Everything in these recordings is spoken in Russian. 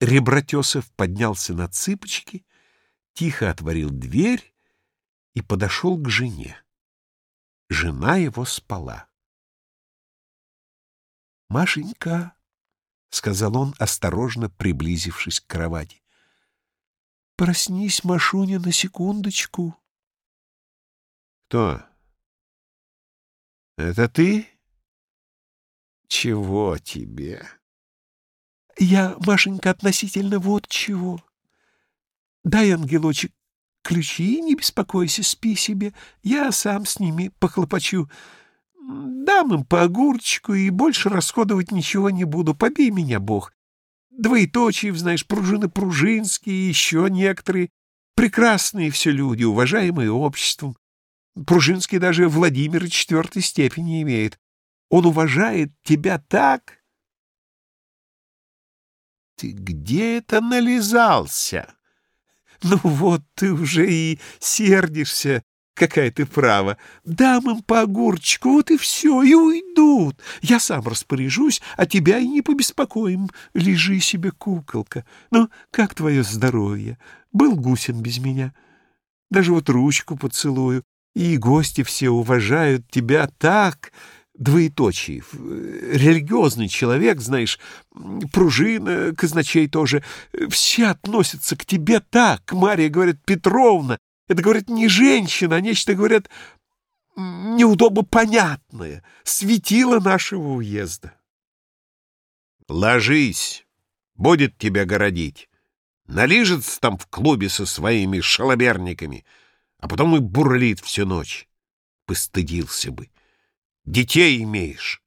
Ребратесов поднялся на цыпочки, тихо отворил дверь и подошел к жене. Жена его спала. «Машенька», — сказал он, осторожно приблизившись к кровати, — «проснись, Машуня, на секундочку». «Кто? Это ты? Чего тебе?» Я, Машенька, относительно вот чего. Дай, ангелочек, ключи, не беспокойся, спи себе. Я сам с ними похлопочу. Дам им по огурчику и больше расходовать ничего не буду. Побей меня, Бог. Двоеточие, знаешь, пружины пружинские, еще некоторые. Прекрасные все люди, уважаемые обществом. Пружинский даже Владимир четвертой степени имеет. Он уважает тебя так, ты где это нализался? Ну вот ты уже и сердишься, какая ты права. Дам им по огурчику, вот и все, и уйдут. Я сам распоряжусь, а тебя и не побеспокоим. Лежи себе, куколка. Ну, как твое здоровье? Был гусен без меня. Даже вот ручку поцелую. И гости все уважают тебя так, двоеточие. Религиозный человек, знаешь, пружина, казначей тоже. Все относятся к тебе так. Мария говорит, Петровна, это, говорит, не женщина, а нечто, говорят, неудобно понятное. Светило нашего уезда. Ложись, будет тебя городить. Налижется там в клубе со своими шалоберниками, а потом и бурлит всю ночь. Постыдился бы. Детей имеешь.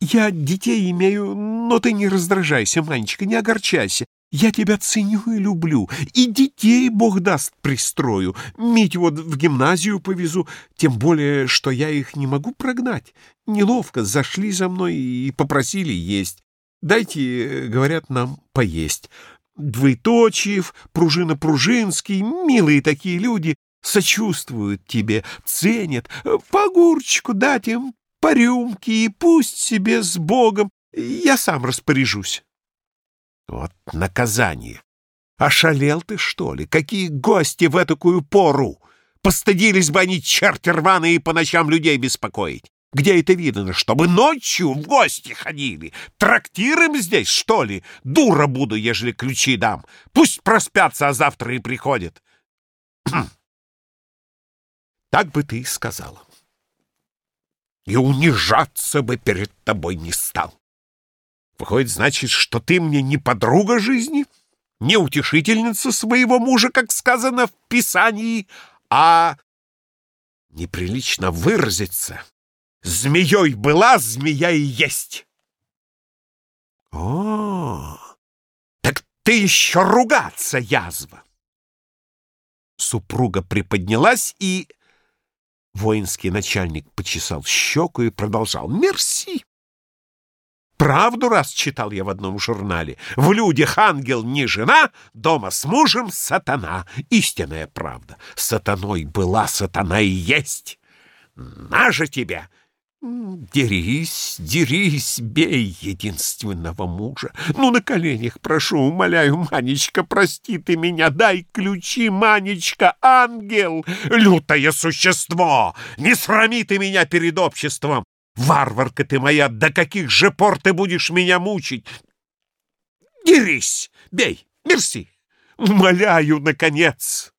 Я детей имею, но ты не раздражайся, Манечка, не огорчайся. Я тебя ценю и люблю, и детей, Бог даст, пристрою. Мить вот в гимназию повезу, тем более, что я их не могу прогнать. Неловко зашли за мной и попросили есть. Дайте, говорят, нам поесть. Двоеточиев, Пружина Пружинский, милые такие люди, сочувствуют тебе, ценят, по огурчику дать им, по рюмке, и пусть себе с Богом, я сам распоряжусь. Вот наказание. Ошалел ты, что ли? Какие гости в этакую пору? Постыдились бы они, черти рваные, по ночам людей беспокоить. Где это видно, чтобы ночью в гости ходили? Трактиром здесь, что ли? Дура буду, ежели ключи дам. Пусть проспятся, а завтра и приходят. Так бы ты и сказала. И унижаться бы перед тобой не стал. Выходит, значит, что ты мне не подруга жизни, не утешительница своего мужа, как сказано в Писании, а неприлично выразиться. Змеей была, змея и есть. О, так ты еще ругаться, язва! Супруга приподнялась и Воинский начальник почесал щеку и продолжал. «Мерси!» Правду раз читал я в одном журнале. В людях ангел не жена, дома с мужем сатана. Истинная правда. Сатаной была, сатана и есть. На же тебя! Дерись, дерись, бей единственного мужа. Ну, на коленях прошу, умоляю, Манечка, прости ты меня, дай ключи, Манечка, ангел, лютое существо, не срами ты меня перед обществом. Варварка ты моя, до каких же пор ты будешь меня мучить? Дерись, бей, мерси, умоляю, наконец.